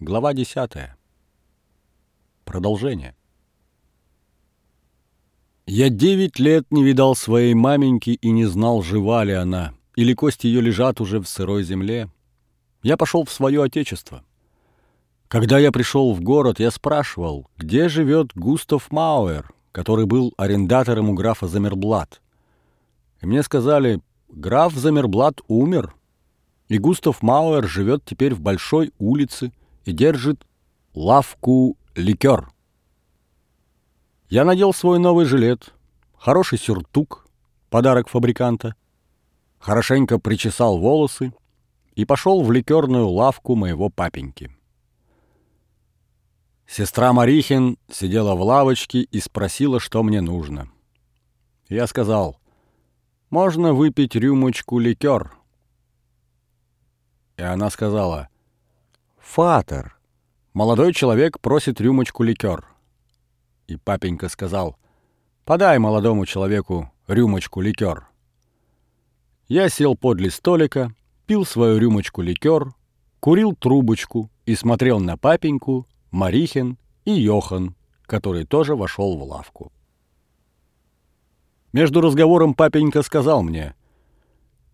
Глава 10. Продолжение. Я девять лет не видал своей маменьки и не знал, жива ли она, или кости ее лежат уже в сырой земле. Я пошел в свое отечество. Когда я пришел в город, я спрашивал, где живет Густав Мауэр, который был арендатором у графа Замерблат. И мне сказали, граф Замерблат умер, и Густав Мауэр живет теперь в большой улице и держит лавку ликер. Я надел свой новый жилет, хороший сюртук, подарок фабриканта, хорошенько причесал волосы и пошел в ликерную лавку моего папеньки. Сестра Марихин сидела в лавочке и спросила, что мне нужно. Я сказал, можно выпить рюмочку ликер. И она сказала, «Фатер, молодой человек просит рюмочку ликер». И папенька сказал, «Подай молодому человеку рюмочку ликер». Я сел подле столика, пил свою рюмочку ликер, курил трубочку и смотрел на папеньку, Марихин и Йохан, который тоже вошел в лавку. Между разговором папенька сказал мне,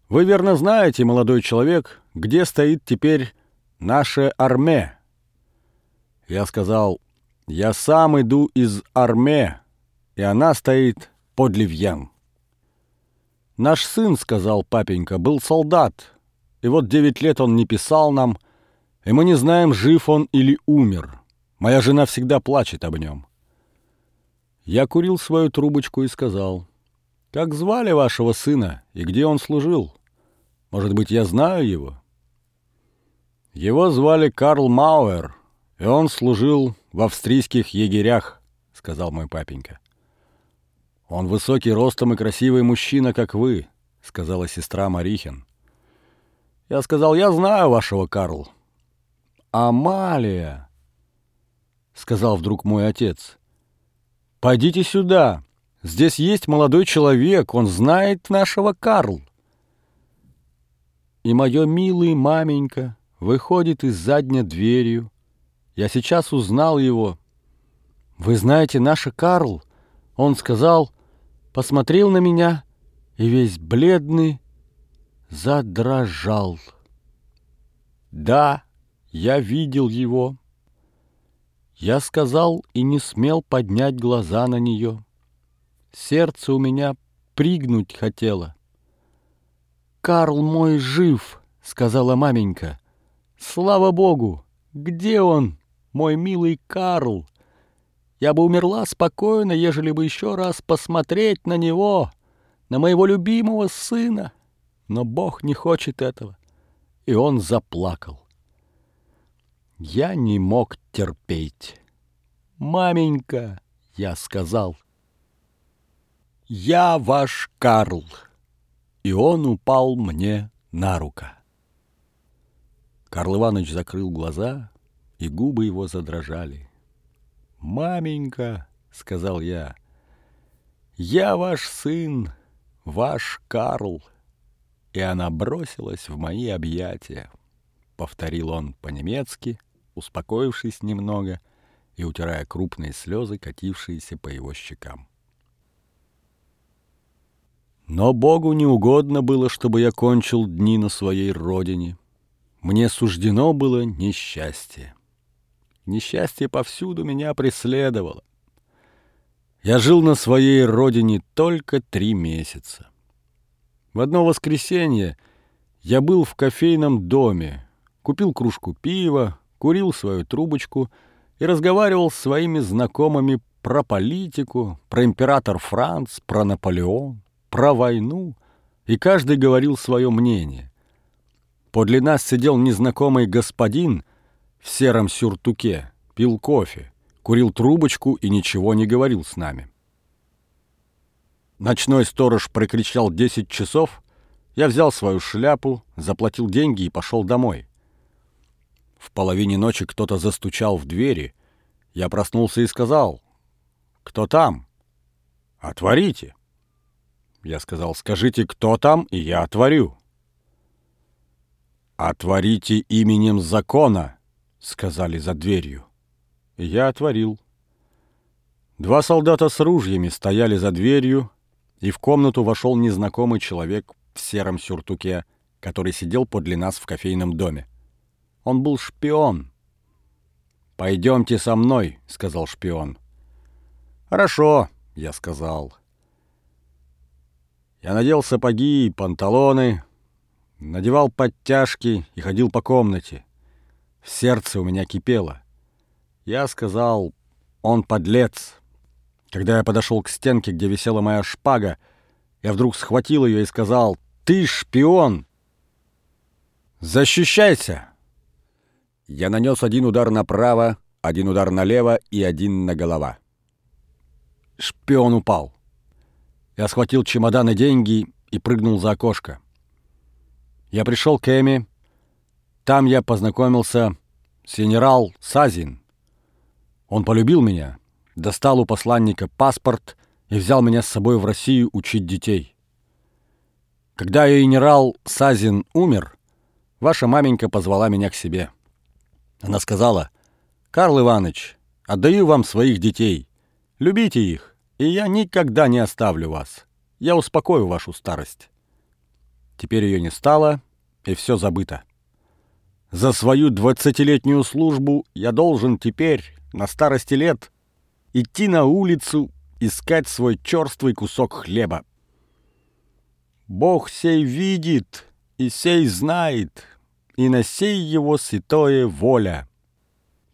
«Вы верно знаете, молодой человек, где стоит теперь наша армия?» Я сказал, «Я сам иду из армии, и она стоит под Ливьян». «Наш сын, — сказал папенька, — был солдат, и вот девять лет он не писал нам, и мы не знаем, жив он или умер. Моя жена всегда плачет об нем». Я курил свою трубочку и сказал, «Как звали вашего сына и где он служил?» Может быть, я знаю его? Его звали Карл Мауэр, и он служил в австрийских егерях, сказал мой папенька. Он высокий ростом и красивый мужчина, как вы, сказала сестра Марихин. Я сказал, я знаю вашего Карл. Амалия, сказал вдруг мой отец. Пойдите сюда. Здесь есть молодой человек, он знает нашего Карл и мое милый маменька выходит из задней дверью. Я сейчас узнал его. Вы знаете, наша Карл, он сказал, посмотрел на меня и весь бледный задрожал. Да, я видел его. Я сказал и не смел поднять глаза на нее. Сердце у меня пригнуть хотело. «Карл мой жив!» — сказала маменька. «Слава Богу! Где он, мой милый Карл? Я бы умерла спокойно, ежели бы еще раз посмотреть на него, на моего любимого сына. Но Бог не хочет этого». И он заплакал. Я не мог терпеть. «Маменька!» — я сказал. «Я ваш Карл!» и он упал мне на руку. Карл Иванович закрыл глаза, и губы его задрожали. «Маменька», — сказал я, — «я ваш сын, ваш Карл». И она бросилась в мои объятия. Повторил он по-немецки, успокоившись немного и утирая крупные слезы, катившиеся по его щекам. Но Богу не угодно было, чтобы я кончил дни на своей родине. Мне суждено было несчастье. Несчастье повсюду меня преследовало. Я жил на своей родине только три месяца. В одно воскресенье я был в кофейном доме, купил кружку пива, курил свою трубочку и разговаривал с своими знакомыми про политику, про император Франц, про Наполеон про войну, и каждый говорил свое мнение. Подле нас сидел незнакомый господин в сером сюртуке, пил кофе, курил трубочку и ничего не говорил с нами. Ночной сторож прокричал десять часов, я взял свою шляпу, заплатил деньги и пошел домой. В половине ночи кто-то застучал в двери. Я проснулся и сказал, «Кто там?» «Отворите!» Я сказал, скажите, кто там, и я отворю. «Отворите именем закона», — сказали за дверью. Я отворил. Два солдата с ружьями стояли за дверью, и в комнату вошел незнакомый человек в сером сюртуке, который сидел подле нас в кофейном доме. Он был шпион. «Пойдемте со мной», — сказал шпион. «Хорошо», — я сказал. Я надел сапоги и панталоны, надевал подтяжки и ходил по комнате. В сердце у меня кипело. Я сказал, он подлец. Когда я подошел к стенке, где висела моя шпага, я вдруг схватил ее и сказал, «Ты шпион! Защищайся!» Я нанес один удар направо, один удар налево и один на голова. Шпион упал. Я схватил чемодан и деньги и прыгнул за окошко. Я пришел к Эми. Там я познакомился с генерал Сазин. Он полюбил меня, достал у посланника паспорт и взял меня с собой в Россию учить детей. Когда генерал Сазин умер, ваша маменька позвала меня к себе. Она сказала, «Карл Иванович, отдаю вам своих детей. Любите их, и я никогда не оставлю вас. Я успокою вашу старость». Теперь ее не стало, и все забыто. За свою двадцатилетнюю службу я должен теперь, на старости лет, идти на улицу, искать свой черствый кусок хлеба. Бог сей видит и сей знает, и на сей его святое воля.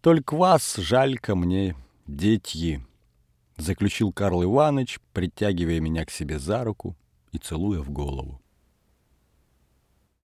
Только вас жалько мне, детьи, — заключил Карл Иванович, притягивая меня к себе за руку и целуя в голову.